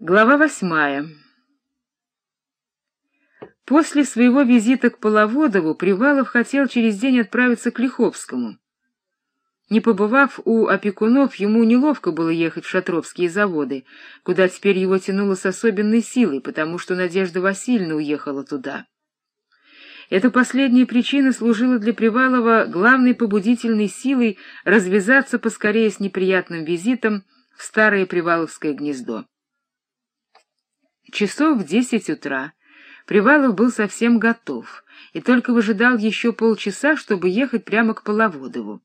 Глава восьмая После своего визита к Половодову Привалов хотел через день отправиться к Лиховскому. Не побывав у опекунов, ему неловко было ехать в Шатровские заводы, куда теперь его тянуло с особенной силой, потому что Надежда Васильевна уехала туда. Эта последняя причина служила для Привалова главной побудительной силой развязаться поскорее с неприятным визитом в старое Приваловское гнездо. Часов в десять утра Привалов был совсем готов и только выжидал еще полчаса, чтобы ехать прямо к Половодову.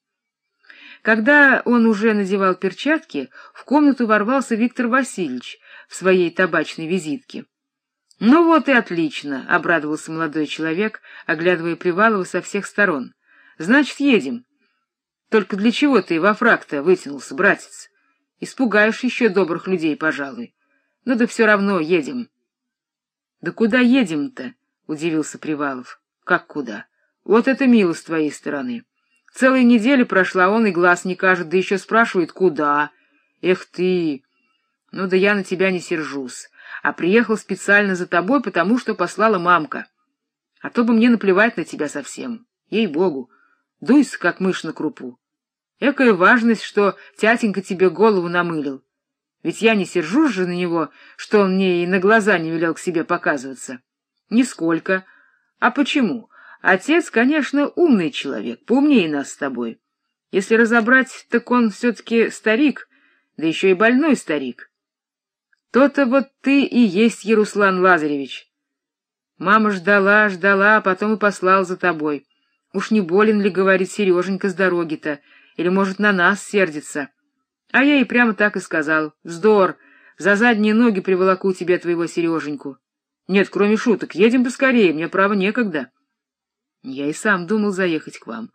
Когда он уже надевал перчатки, в комнату ворвался Виктор Васильевич в своей табачной визитке. — Ну вот и отлично, — обрадовался молодой человек, оглядывая Привалова со всех сторон. — Значит, едем. Только для чего ты во фрак-то вытянулся, братец? Испугаешь еще добрых людей, пожалуй. Ну да все равно едем. — Да куда едем-то? — удивился Привалов. — Как куда? Вот это мило с твоей стороны. Целая неделя прошла, он и глаз не кажет, да еще спрашивает, куда. Эх ты! Ну да я на тебя не сержусь, а приехал специально за тобой, потому что послала мамка. А то бы мне наплевать на тебя совсем. Ей-богу, дуйся, как мышь на крупу. Экая важность, что тятенька тебе голову намылил. Ведь я не сержусь же на него, что он мне и на глаза не велел к себе показываться. Нисколько. А почему? Отец, конечно, умный человек, поумнее нас с тобой. Если разобрать, так он все-таки старик, да еще и больной старик. То-то вот ты и есть Яруслан Лазаревич. Мама ждала, ждала, а потом и послал за тобой. Уж не болен ли, говорит Сереженька, с дороги-то, или, может, на нас сердится. А я ей прямо так и сказал. Вздор, за задние ноги приволоку тебе твоего Сереженьку. Нет, кроме шуток, едем поскорее, мне, право, некогда. Я и сам думал заехать к вам.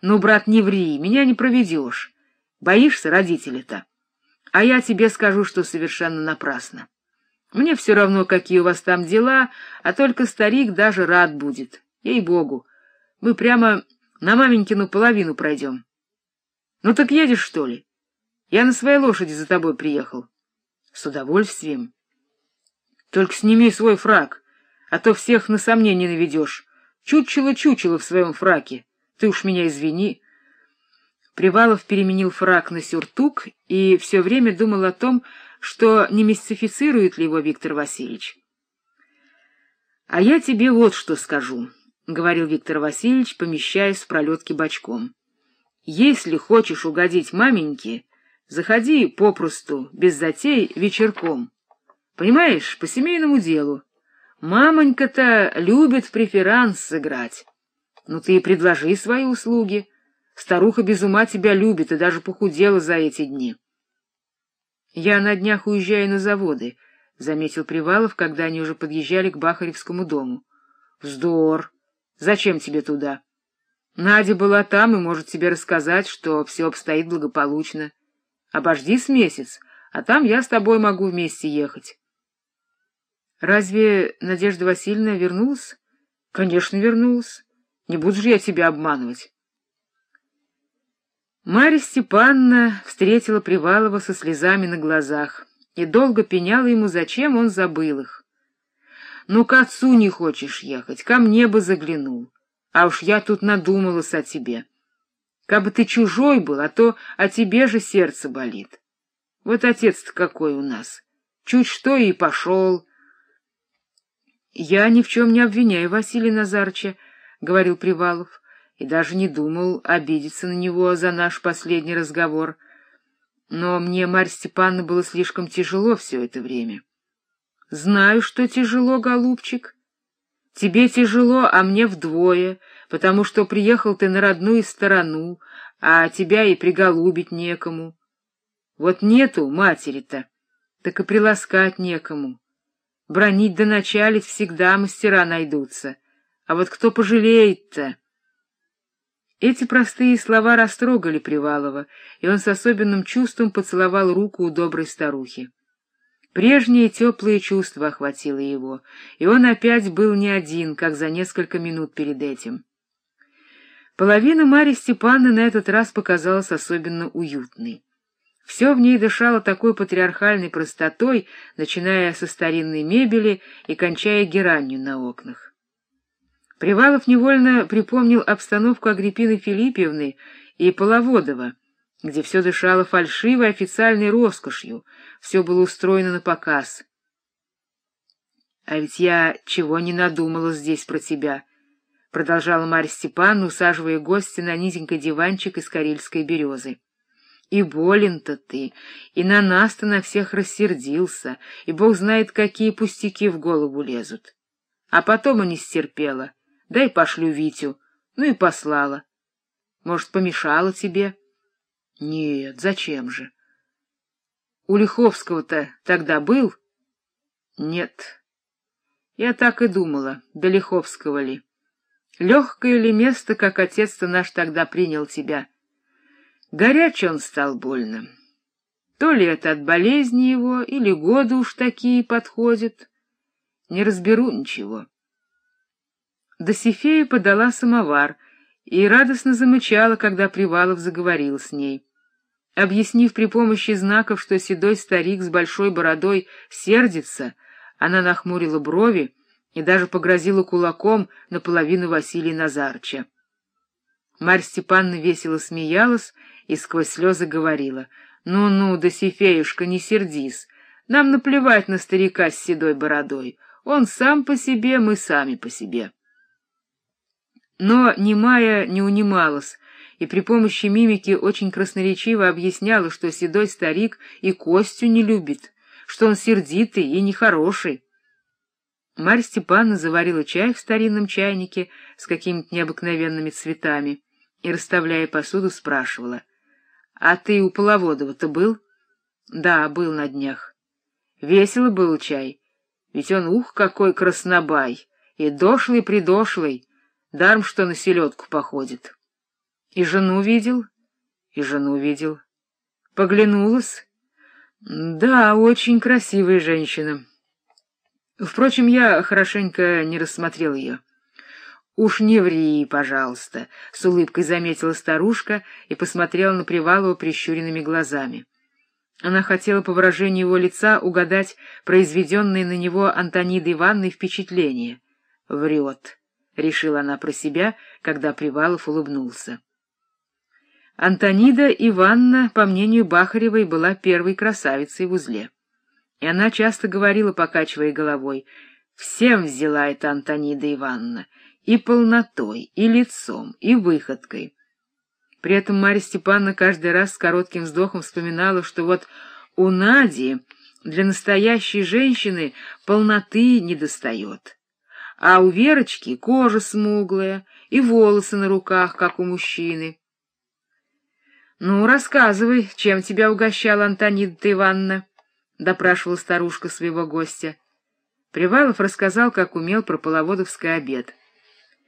Ну, брат, не ври, меня не проведешь. Боишься родителя-то? А я тебе скажу, что совершенно напрасно. Мне все равно, какие у вас там дела, а только старик даже рад будет. Ей-богу, мы прямо на маменькину половину пройдем. Ну так едешь, что ли? Я на своей лошади за тобой приехал. С удовольствием. Только сними свой фраг, а то всех на сомнение наведешь. Чучело-чучело в своем фраке. Ты уж меня извини. Привалов переменил фрак на сюртук и все время думал о том, что не мистифицирует ли его Виктор Васильевич. — А я тебе вот что скажу, — говорил Виктор Васильевич, помещаясь в пролетке бочком. — Если хочешь угодить маменьке, заходи попросту, без затей, вечерком. Понимаешь, по семейному делу. Мамонька-то любит в преферанс сыграть. Ну ты и предложи свои услуги. Старуха без ума тебя любит и даже похудела за эти дни. Я на днях уезжаю на заводы, — заметил Привалов, когда они уже подъезжали к Бахаревскому дому. — Вздор! Зачем тебе туда? Надя была там и может тебе рассказать, что все обстоит благополучно. Обожди с месяц, а там я с тобой могу вместе ехать. Разве Надежда Васильевна вернулась? Конечно, вернулась. Не буду же я тебя обманывать. Марья Степановна встретила Привалова со слезами на глазах и долго пеняла ему, зачем он забыл их. Ну, к отцу не хочешь ехать, ко мне бы заглянул. А уж я тут надумалась о тебе. Кабы ты чужой был, а то о тебе же сердце болит. Вот отец-то какой у нас. Чуть что и пошел, — Я ни в чем не обвиняю Василия Назарыча, — говорил Привалов, и даже не думал обидеться на него за наш последний разговор. Но мне, Марья Степановна, было слишком тяжело все это время. — Знаю, что тяжело, голубчик. Тебе тяжело, а мне вдвое, потому что приехал ты на родную сторону, а тебя и приголубить некому. Вот нету матери-то, так и приласкать некому. Бронить да началить всегда мастера найдутся. А вот кто пожалеет-то? Эти простые слова растрогали Привалова, и он с особенным чувством поцеловал руку у доброй старухи. Прежнее теплое чувство охватило его, и он опять был не один, как за несколько минут перед этим. Половина Марьи Степановны на этот раз показалась особенно уютной. Все в ней дышало такой патриархальной простотой, начиная со старинной мебели и кончая геранью на окнах. Привалов невольно припомнил обстановку Агриппины Филиппьевны и Половодова, где все дышало фальшивой официальной роскошью, все было устроено на показ. А ведь я чего не надумала здесь про тебя, продолжала Марья Степановна, усаживая гостя на низенький диванчик из карельской березы. И болен-то ты, и на нас-то на всех рассердился, и бог знает, какие пустяки в голову лезут. А потом и не стерпела. Дай пошлю Витю. Ну и послала. Может, помешала тебе? Нет, зачем же? У Лиховского-то тогда был? Нет. Я так и думала, до Лиховского ли. Легкое ли место, как отец-то наш тогда принял тебя? Горячий он стал больно. То ли это от болезни его, или годы уж такие подходят. Не разберу ничего. Досифея подала самовар и радостно замычала, когда Привалов заговорил с ней. Объяснив при помощи знаков, что седой старик с большой бородой сердится, она нахмурила брови и даже погрозила кулаком наполовину Василия Назарча. Марья Степановна весело смеялась и сквозь слезы говорила, «Ну-ну, Досифеюшка, не сердись, нам наплевать на старика с седой бородой, он сам по себе, мы сами по себе». Но немая не унималась, и при помощи мимики очень красноречиво объясняла, что седой старик и Костю не любит, что он сердитый и нехороший. Марья Степановна заварила чай в старинном чайнике с какими-то необыкновенными цветами и, расставляя посуду, спрашивала, «А ты у Половодова-то был?» «Да, был на днях. Весело был чай, ведь он, ух, какой краснобай, и дошлый-придошлый, даром что на селедку походит. И жену видел, и жену видел. Поглянулась. Да, очень красивая женщина». Впрочем, я хорошенько не рассмотрел ее. Уж не ври, пожалуйста, с улыбкой заметила старушка и посмотрела на Привалова прищуренными глазами. Она хотела по выражению его лица угадать произведенное на него Антонидой Ивановной впечатление. Врет, решила она про себя, когда Привалов улыбнулся. Антонида Ивановна, по мнению Бахаревой, была первой красавицей в узле. И она часто говорила, покачивая головой, «Всем взяла эта Антонида Ивановна, и полнотой, и лицом, и выходкой». При этом Марья Степановна каждый раз с коротким вздохом вспоминала, что вот у Нади для настоящей женщины полноты недостает, а у Верочки кожа смуглая и волосы на руках, как у мужчины. — Ну, рассказывай, чем тебя угощала Антонида Ивановна? — допрашивала старушка своего гостя. Привалов рассказал, как умел про половодовский обед.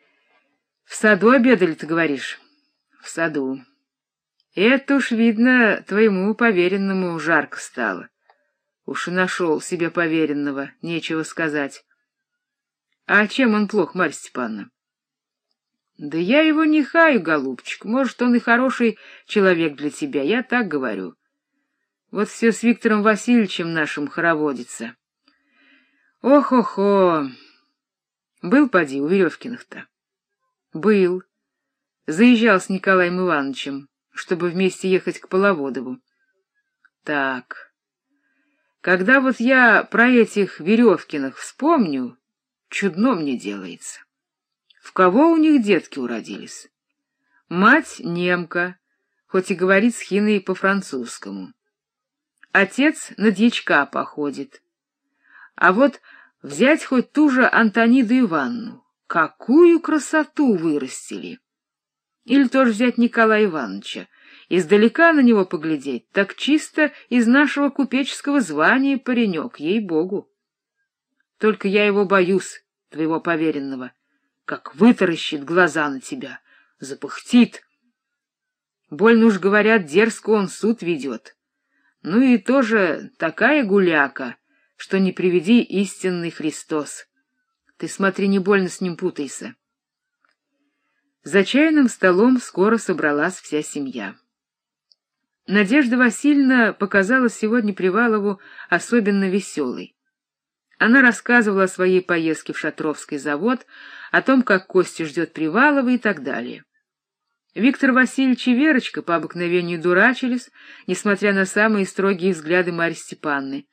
— В саду обедали, ты говоришь? — В саду. — Это уж, видно, твоему поверенному жарко стало. Уж и нашел себе поверенного, нечего сказать. — А чем он плох, Марья Степановна? — Да я его не хаю, голубчик. Может, он и хороший человек для тебя, я так говорю. Вот все с Виктором Васильевичем нашим хороводится. Ох-охо! Был, поди, у Веревкиных-то. Был. Заезжал с Николаем Ивановичем, чтобы вместе ехать к Половодову. Так. Когда вот я про этих Веревкиных вспомню, чудно мне делается. В кого у них детки уродились? Мать немка, хоть и говорит с хиной по-французскому. Отец на дьячка походит. А вот взять хоть ту же Антониду Ивановну, Какую красоту вырастили! Или тоже взять Николая Ивановича, издалека на него поглядеть, так чисто из нашего купеческого звания паренек, ей-богу. Только я его боюсь, твоего поверенного, как вытаращит глаза на тебя, запыхтит. Больно уж, говорят, дерзко он суд ведет. Ну и тоже такая гуляка, что не приведи истинный Христос. Ты смотри, не больно с ним путайся. За чайным столом скоро собралась вся семья. Надежда Васильевна показалась сегодня Привалову особенно веселой. Она рассказывала о своей поездке в Шатровский завод, о том, как Костя ждет Привалова и так далее. Виктор Васильевич и Верочка по обыкновению дурачились, несмотря на самые строгие взгляды Марьи Степанны.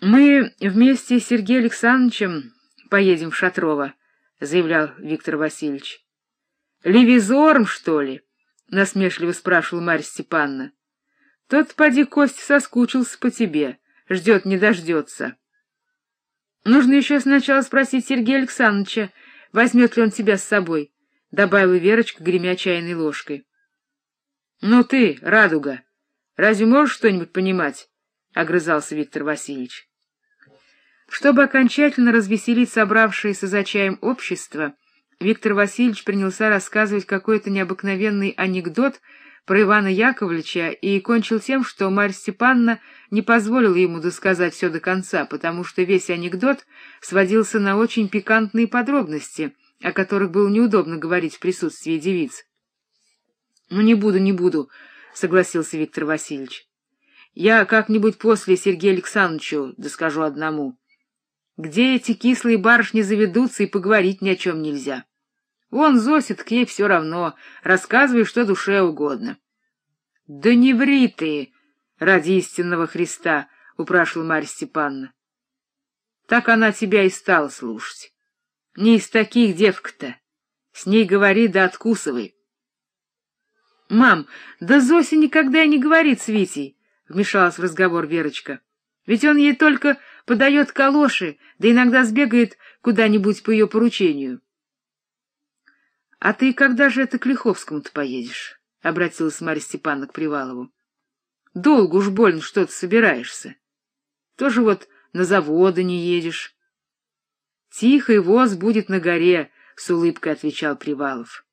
«Мы вместе с Сергеем Александровичем поедем в Шатрово», — заявлял Виктор Васильевич. «Левизором, что ли?» — насмешливо спрашивала Марья Степановна. «Тот, поди, Костя, соскучился по тебе, ждет не дождется». «Нужно еще сначала спросить Сергея Александровича, возьмет ли он тебя с собой», — добавила Верочка, гремя чайной ложкой. — Ну ты, радуга, разве можешь что-нибудь понимать? — огрызался Виктор Васильевич. Чтобы окончательно развеселить собравшееся за чаем общество, Виктор Васильевич принялся рассказывать какой-то необыкновенный анекдот про Ивана Яковлевича и кончил тем, что Марья Степановна не позволила ему досказать все до конца, потому что весь анекдот сводился на очень пикантные подробности — о которых было неудобно говорить в присутствии девиц. — Ну, не буду, не буду, — согласился Виктор Васильевич. — Я как-нибудь после Сергею Александровичу доскажу одному. Где эти кислые барышни заведутся, и поговорить ни о чем нельзя. Вон Зосит, к ей все равно, рассказывай, что душе угодно. — Да не ври ты, ради истинного Христа, — упрашивала Марья Степановна. Так она тебя и стала слушать. Не из таких девка-то. С ней говори да откусывай. — Мам, да Зося никогда не говорит с Витей, — вмешалась в разговор Верочка. — Ведь он ей только подает калоши, да иногда сбегает куда-нибудь по ее поручению. — А ты когда же это к Лиховскому-то поедешь? — обратилась Марья Степановна к Привалову. — Долго уж больно что-то собираешься. Тоже вот на заводы не едешь. Тихий воз будет на горе, — с улыбкой отвечал Привалов.